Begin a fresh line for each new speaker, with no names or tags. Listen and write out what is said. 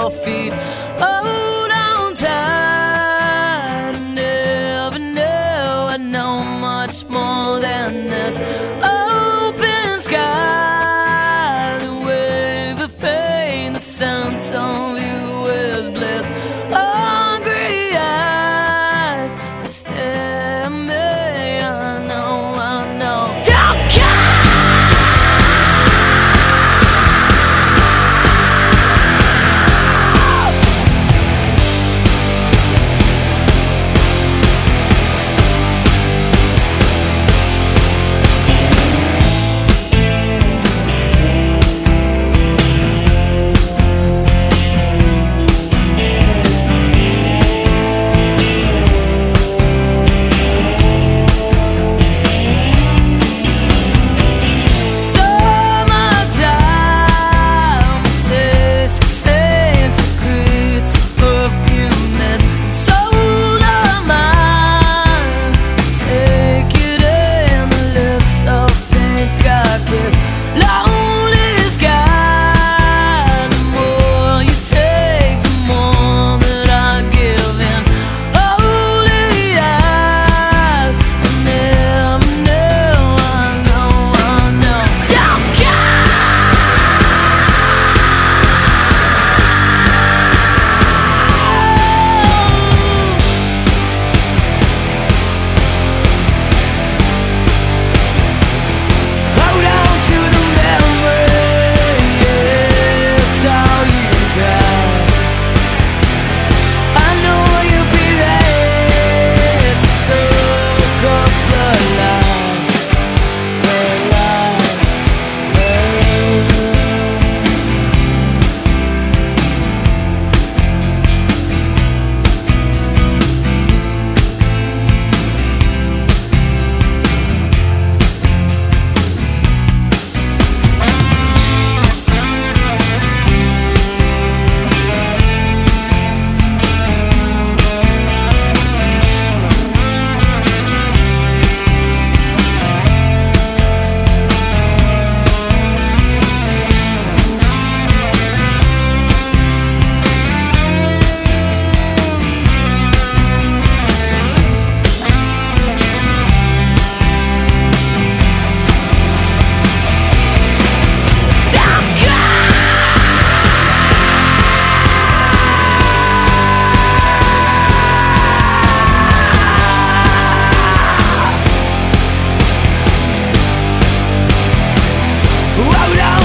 your feet. Hold Oh no!